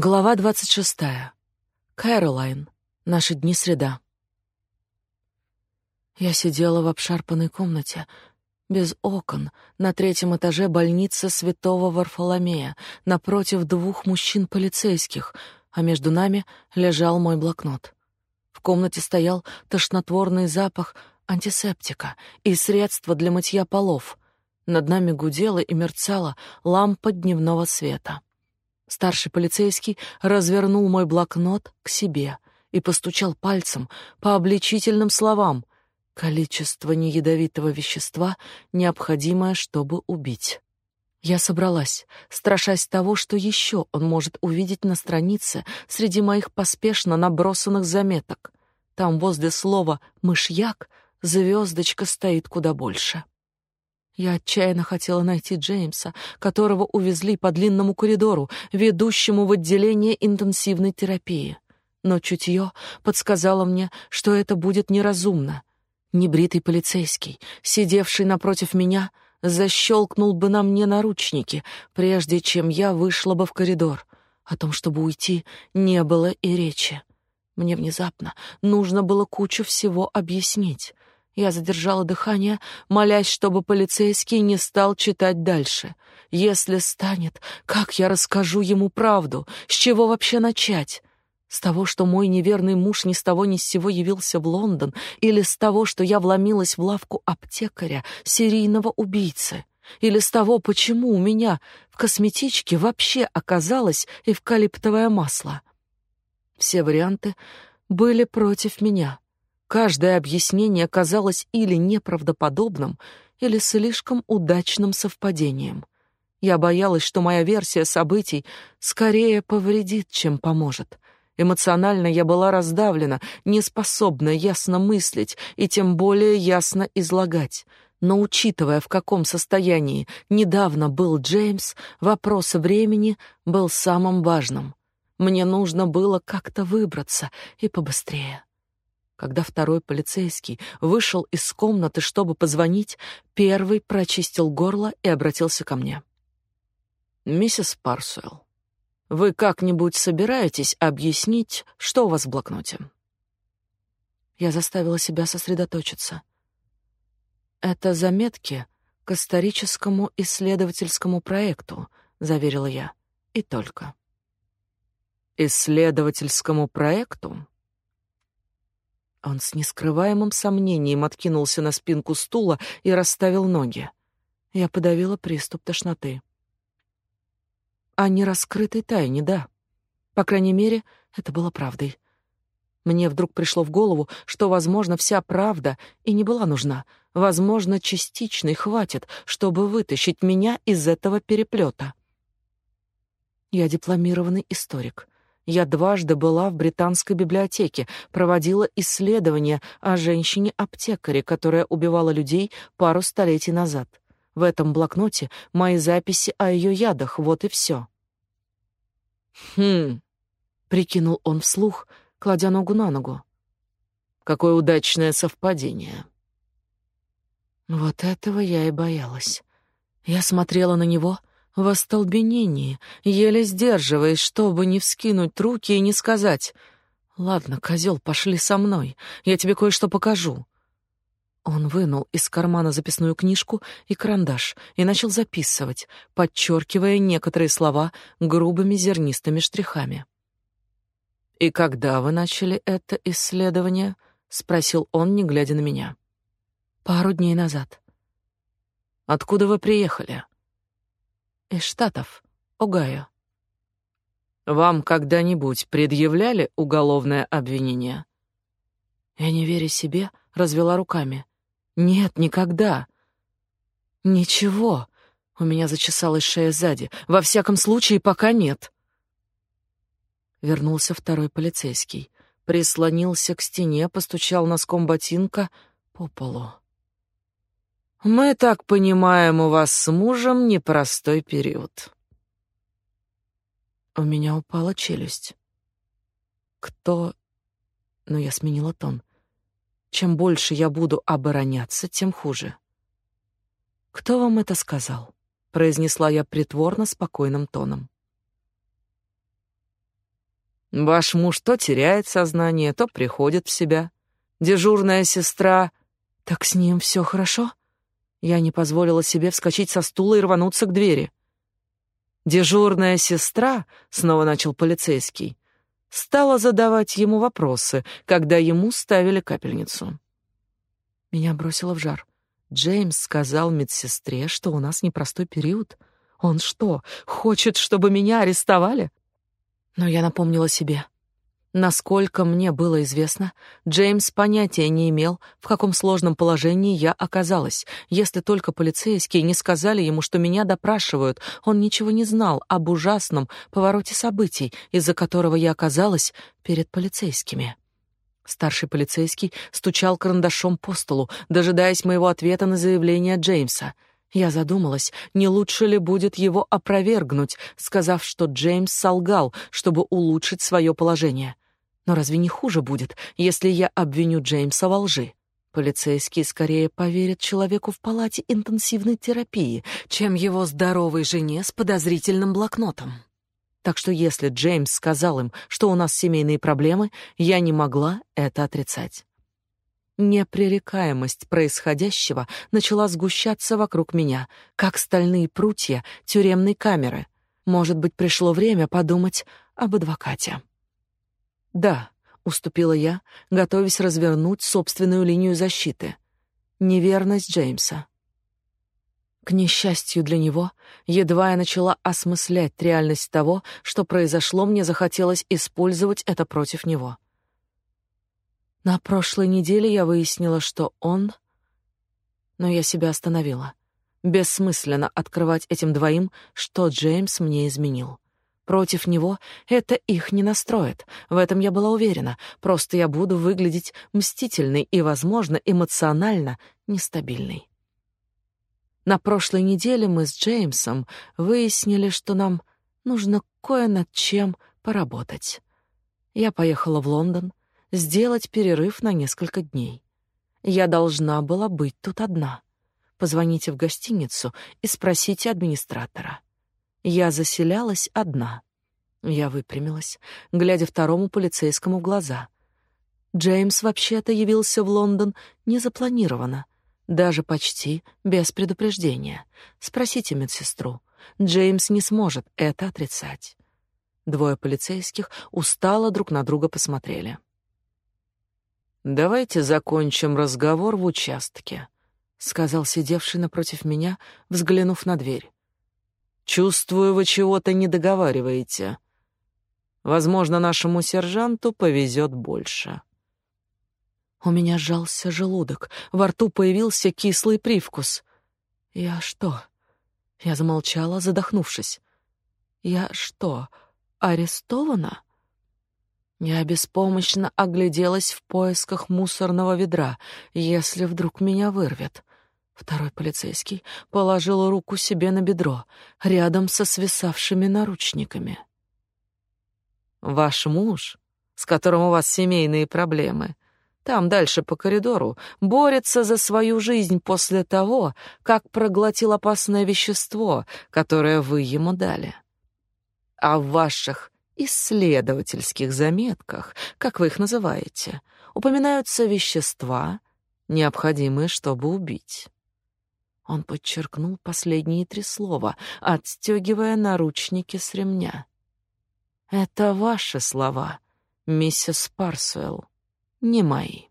Глава двадцать шестая. Кэролайн. Наши дни среда. Я сидела в обшарпанной комнате, без окон, на третьем этаже больницы Святого Варфоломея, напротив двух мужчин-полицейских, а между нами лежал мой блокнот. В комнате стоял тошнотворный запах антисептика и средства для мытья полов. Над нами гудела и мерцала лампа дневного света. Старший полицейский развернул мой блокнот к себе и постучал пальцем по обличительным словам. Количество неядовитого вещества, необходимое, чтобы убить. Я собралась, страшась того, что еще он может увидеть на странице среди моих поспешно набросанных заметок. Там возле слова «мышьяк» звездочка стоит куда больше. Я отчаянно хотела найти Джеймса, которого увезли по длинному коридору, ведущему в отделение интенсивной терапии. Но чутье подсказало мне, что это будет неразумно. Небритый полицейский, сидевший напротив меня, защелкнул бы на мне наручники, прежде чем я вышла бы в коридор. О том, чтобы уйти, не было и речи. Мне внезапно нужно было кучу всего объяснить. Я задержала дыхание, молясь, чтобы полицейский не стал читать дальше. Если станет, как я расскажу ему правду? С чего вообще начать? С того, что мой неверный муж ни с того ни с сего явился в Лондон, или с того, что я вломилась в лавку аптекаря, серийного убийцы? Или с того, почему у меня в косметичке вообще оказалось эвкалиптовое масло? Все варианты были против меня. Каждое объяснение казалось или неправдоподобным, или слишком удачным совпадением. Я боялась, что моя версия событий скорее повредит, чем поможет. Эмоционально я была раздавлена, не способна ясно мыслить и тем более ясно излагать. Но учитывая, в каком состоянии недавно был Джеймс, вопрос времени был самым важным. Мне нужно было как-то выбраться и побыстрее. Когда второй полицейский вышел из комнаты, чтобы позвонить, первый прочистил горло и обратился ко мне. «Миссис Парсуэлл, вы как-нибудь собираетесь объяснить, что у вас в блокноте?» Я заставила себя сосредоточиться. «Это заметки к историческому исследовательскому проекту», — заверила я, — «и только». «Исследовательскому проекту?» Он с нескрываемым сомнением откинулся на спинку стула и расставил ноги. Я подавила приступ тошноты. О нераскрытой тайне, да. По крайней мере, это было правдой. Мне вдруг пришло в голову, что, возможно, вся правда и не была нужна. Возможно, частичной хватит, чтобы вытащить меня из этого переплета. Я дипломированный историк. Я дважды была в британской библиотеке, проводила исследования о женщине-аптекаре, которая убивала людей пару столетий назад. В этом блокноте мои записи о ее ядах, вот и все. Хм, прикинул он вслух, кладя ногу на ногу. Какое удачное совпадение. Вот этого я и боялась. Я смотрела на него, в остолбенении, еле сдерживаясь, чтобы не вскинуть руки и не сказать «Ладно, козел, пошли со мной, я тебе кое-что покажу». Он вынул из кармана записную книжку и карандаш и начал записывать, подчеркивая некоторые слова грубыми зернистыми штрихами. «И когда вы начали это исследование?» — спросил он, не глядя на меня. «Пару дней назад». «Откуда вы приехали?» Из Штатов, Огайо. Вам когда-нибудь предъявляли уголовное обвинение? Я не веря себе, развела руками. Нет, никогда. Ничего. У меня зачесалась шея сзади. Во всяком случае, пока нет. Вернулся второй полицейский, прислонился к стене, постучал носком ботинка по полу. Мы так понимаем, у вас с мужем непростой период. У меня упала челюсть. Кто... Но я сменила тон. Чем больше я буду обороняться, тем хуже. Кто вам это сказал? произнесла я притворно спокойным тоном. Ваш муж то теряет сознание, то приходит в себя. Дежурная сестра... Так с ним все хорошо? Я не позволила себе вскочить со стула и рвануться к двери. Дежурная сестра, снова начал полицейский, стала задавать ему вопросы, когда ему ставили капельницу. Меня бросило в жар. Джеймс сказал медсестре, что у нас непростой период. Он что, хочет, чтобы меня арестовали? Но я напомнила себе. Насколько мне было известно, Джеймс понятия не имел, в каком сложном положении я оказалась. Если только полицейские не сказали ему, что меня допрашивают, он ничего не знал об ужасном повороте событий, из-за которого я оказалась перед полицейскими. Старший полицейский стучал карандашом по столу, дожидаясь моего ответа на заявление Джеймса — я задумалась, не лучше ли будет его опровергнуть, сказав, что Джеймс солгал, чтобы улучшить свое положение. Но разве не хуже будет, если я обвиню Джеймса во лжи? Полицейский скорее поверит человеку в палате интенсивной терапии, чем его здоровой жене с подозрительным блокнотом. Так что если Джеймс сказал им, что у нас семейные проблемы, я не могла это отрицать. Непререкаемость происходящего начала сгущаться вокруг меня, как стальные прутья тюремной камеры. Может быть, пришло время подумать об адвокате. Да, уступила я, готовясь развернуть собственную линию защиты. Неверность Джеймса. К несчастью для него, едва я начала осмыслять реальность того, что произошло, мне захотелось использовать это против него. На прошлой неделе я выяснила, что он... Но я себя остановила. Бессмысленно открывать этим двоим, что Джеймс мне изменил. Против него это их не настроит. В этом я была уверена. Просто я буду выглядеть мстительной и, возможно, эмоционально нестабильной. На прошлой неделе мы с Джеймсом выяснили, что нам нужно кое над чем поработать. Я поехала в Лондон, сделать перерыв на несколько дней. Я должна была быть тут одна. Позвоните в гостиницу и спросите администратора. Я заселялась одна. Я выпрямилась, глядя второму полицейскому в глаза. Джеймс вообще-то явился в Лондон незапланированно, даже почти без предупреждения. Спросите медсестру. Джеймс не сможет это отрицать. Двое полицейских устало друг на друга посмотрели. Давайте закончим разговор в участке, сказал сидевший напротив меня, взглянув на дверь. Чувствую, вы чего-то не договариваете. Возможно, нашему сержанту повезет больше. У меня сжался желудок, во рту появился кислый привкус. Я что? Я замолчала, задохнувшись. Я что, арестована? Я беспомощно огляделась в поисках мусорного ведра, если вдруг меня вырвет. Второй полицейский положил руку себе на бедро, рядом со свисавшими наручниками. «Ваш муж, с которым у вас семейные проблемы, там дальше по коридору, борется за свою жизнь после того, как проглотил опасное вещество, которое вы ему дали. А в ваших исследовательских заметках, как вы их называете, упоминаются вещества, необходимые, чтобы убить. Он подчеркнул последние три слова, отстегивая наручники с ремня. Это ваши слова, миссис Парсуэлл, не мои.